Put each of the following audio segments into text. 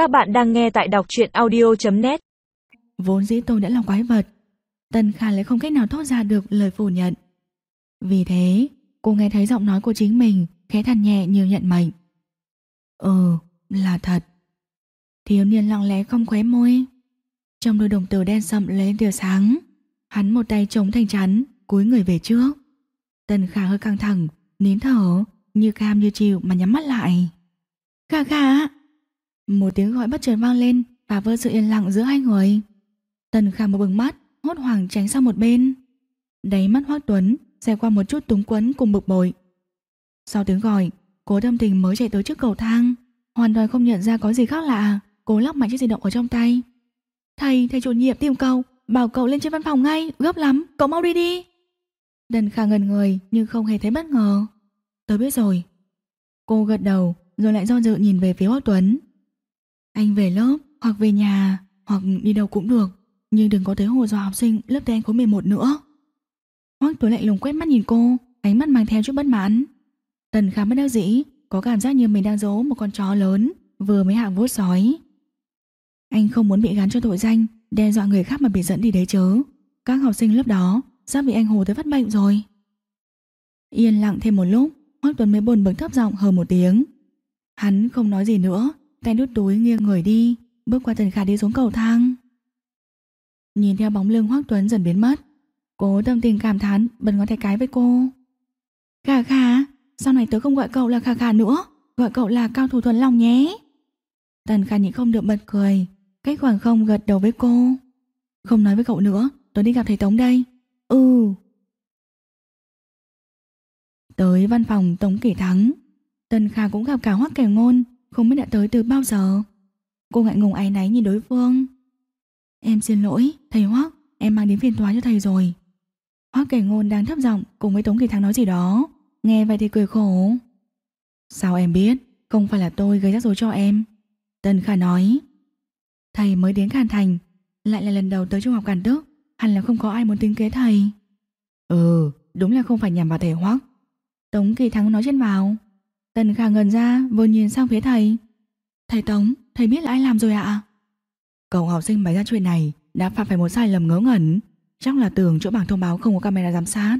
Các bạn đang nghe tại đọc truyện audio.net Vốn dĩ tôi đã là quái vật Tần Khả lại không cách nào thốt ra được lời phủ nhận. Vì thế Cô nghe thấy giọng nói của chính mình Khẽ than nhẹ như nhận mệnh. Ừ là thật. Thiếu niên lặng lẽ không khóe môi. Trong đôi đồng tử đen sậm lên tia sáng Hắn một tay chống thành chắn Cúi người về trước. Tần Khả hơi căng thẳng Nín thở Như cam như chịu mà nhắm mắt lại. Khả khả một tiếng gọi bất chợt vang lên Và vơ sự yên lặng giữa hai người. Tần Khả một bừng mắt Hốt hoảng tránh sang một bên. Đáy mắt Hoắc Tuấn Xẹt qua một chút túng quấn cùng bực bội. Sau tiếng gọi Cố tâm tình mới chạy tới trước cầu thang Hoàn toàn không nhận ra có gì khác lạ Cố lắc mạnh chiếc di động ở trong tay. Thầy, thầy chủ nhiệm tìm cậu Bảo cậu lên trên văn phòng ngay, gấp lắm Cậu mau đi đi. Đần khả ngần người nhưng không hề thấy bất ngờ. Tớ biết rồi. Cô gật đầu rồi lại do dự nhìn về phía Hoắc Tuấn. Anh về lớp hoặc về nhà Hoặc đi đâu cũng được, Nhưng đừng có tới hồ dọa học sinh lớp đen khối 11 nữa. Hoác Tuấn lại lùng quét mắt nhìn cô, Ánh mắt mang theo chút bất mãn. Tần khá bất đắc dĩ, Có cảm giác như mình đang giấu một con chó lớn, Vừa mới hạ vuốt sói. Anh không muốn bị gắn cho tội danh, Đe dọa người khác mà bị dẫn đi đấy chớ Các học sinh lớp đó, Sắp bị anh hồ tới phát bệnh rồi. Yên lặng thêm một lúc Hoác Tuấn mới buồn bực thấp giọng hờ một tiếng. Hắn không nói gì nữa Tay đút túi nghiêng người đi, Bước qua tần khả đi xuống cầu thang. Nhìn theo bóng lưng Hoắc Tuấn dần biến mất. Cố tâm tình cảm thán, Bật ngón tay cái với cô. Khả khả Sau này tớ không gọi cậu là khả khả nữa, Gọi cậu là cao thủ thuần lòng nhé. Tần khả nhị không được bật cười, Cách khoảng không gật đầu với cô. Không nói với cậu nữa, Tớ đi gặp thầy Tống đây. Ừ. Tới văn phòng Tống Kỷ Thắng, Tần Khả cũng gặp cả Hoắc Kẻ Ngôn. Không biết đã tới từ bao giờ. Cô ngại ngùng áy náy nhìn đối phương. Em xin lỗi, thầy Hoắc Em mang đến phiền toái cho thầy rồi. Hoắc Kẻ Ngôn đang thấp giọng cùng với Tống Kỷ Thắng nói gì đó. Nghe vậy thì cười khổ. Sao em biết? Không phải là tôi gây rắc rối cho em. Tần Khả nói. Thầy mới đến Càn Thành Lại là lần đầu tới trung học Càn Tước. Hẳn là không có ai muốn tính kế thầy. Ừ đúng là không phải nhằm vào thầy Hoắc Tống Kỳ Thắng nói trên vào Tần Khả ngần ra, vừa nhìn sang phía thầy. Thầy Tống, Thầy biết là ai làm rồi ạ? Cậu học sinh bày ra chuyện này Đã phạm phải một sai lầm ngớ ngẩn. Chắc là tưởng chỗ bảng thông báo không có camera giám sát.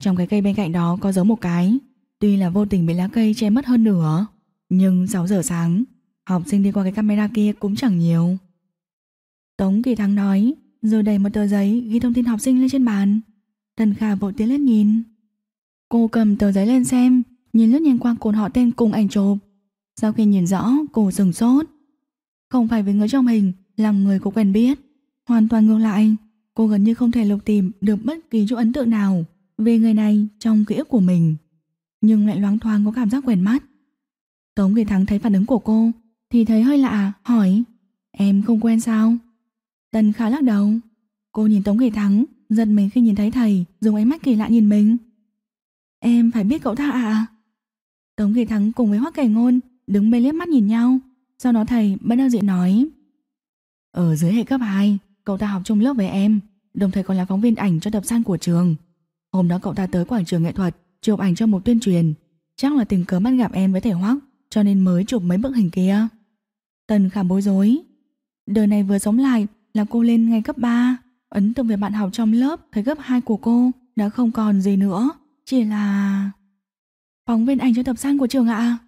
Trong cái cây bên cạnh đó có giấu một cái. Tuy là vô tình bị lá cây che mất hơn nửa, Nhưng 6 giờ sáng, Học sinh đi qua cái camera kia cũng chẳng nhiều. Tống Kỳ Thắng nói, Rồi đẩy một tờ giấy ghi thông tin học sinh lên trên bàn. Tần Khả vội tiến lên nhìn. Cô cầm tờ giấy lên xem Nhìn lướt nhanh qua cột họ tên cùng ảnh chụp. Sau khi nhìn rõ, cô dừng sốt. Không phải với người trong hình, Là người cô quen biết. Hoàn toàn ngược lại, Cô gần như không thể lục tìm được bất kỳ chỗ ấn tượng nào Về người này trong ký ức của mình. Nhưng lại loáng thoáng có cảm giác quen mắt. Tống Kỳ Thắng thấy phản ứng của cô, Thì thấy hơi lạ, hỏi, Em không quen sao? Tần khá lắc đầu. Cô nhìn Tống Kỳ Thắng, Giật mình khi nhìn thấy thầy, Dùng ánh mắt kỳ lạ nhìn mình. Em phải biết cậu ta à Tống Kỳ Thắng cùng với Hoắc Cảnh Ngôn Đứng bên liếc mắt nhìn nhau. Sau đó thầy bất đắc dĩ nói, Ở dưới hệ cấp 2 Cậu ta học chung lớp với em, Đồng thời còn là phóng viên ảnh cho tập san của trường. Hôm đó cậu ta tới quảng trường nghệ thuật, Chụp ảnh cho một tuyên truyền. Chắc là tình cờ bắt gặp em với thầy Hoắc Cho nên mới chụp mấy bức hình kia. Tần khả bối rối, Đời này vừa sống lại là cô lên ngay cấp 3 Ấn tượng về bạn học trong lớp Thời cấp 2 của cô đã không còn gì nữa, Chỉ là... Phóng viên ảnh cho tập san của trường ạ.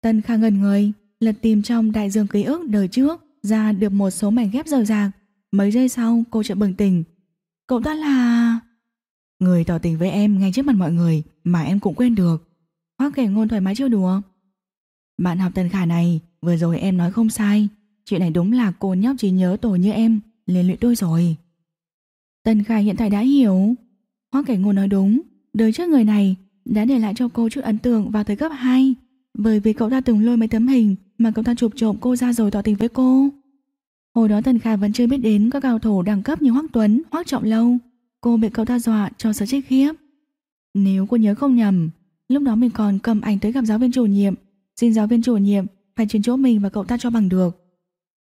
Tân Kha ngần người, Lật tìm trong đại dương ký ức đời trước, Ra được một số mảnh ghép rời rạc Mấy giây sau, cô chợt bừng tỉnh. Cậu ta là... Người tỏ tình với em ngay trước mặt mọi người Mà em cũng quên được. Hoác kẻ ngôn thoải mái chưa đùa. Bạn học Tân Khả này, Vừa rồi em nói không sai. Chuyện này đúng là cô nhóc trí nhớ tổ như em liền luyện đôi rồi. Tân Khả hiện tại đã hiểu. Hoác kẻ ngôn nói đúng. Đời trước người này đã để lại cho cô chút ấn tượng vào tới cấp 2 Bởi vì cậu ta từng lôi mấy tấm hình Mà cậu ta chụp trộm cô ra rồi tỏ tình với cô. Hồi đó Tần Khả vẫn chưa biết đến Các cao thủ đẳng cấp như hoắc Tuấn, hoắc Trọng Lâu. Cô bị cậu ta dọa cho sợ chết khiếp. Nếu cô nhớ không nhầm Lúc đó mình còn cầm ảnh tới gặp giáo viên chủ nhiệm. Xin giáo viên chủ nhiệm Phải chuyển chỗ mình và cậu ta cho bằng được.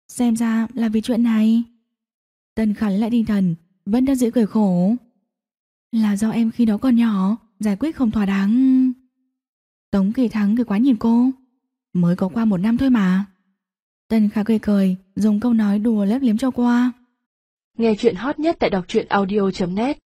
Xem ra là vì chuyện này. Tần Khả lại tinh thần Vẫn đang dễ cười khổ. Là do em khi đó còn nhỏ Giải quyết không thỏa đáng. Tống Kỳ Thắng cười quá nhìn cô. Mới có qua một năm thôi mà. Tân khá cười cười, dùng câu nói đùa lép liếm cho qua. Nghe chuyện hot nhất tại đọc truyện audio.net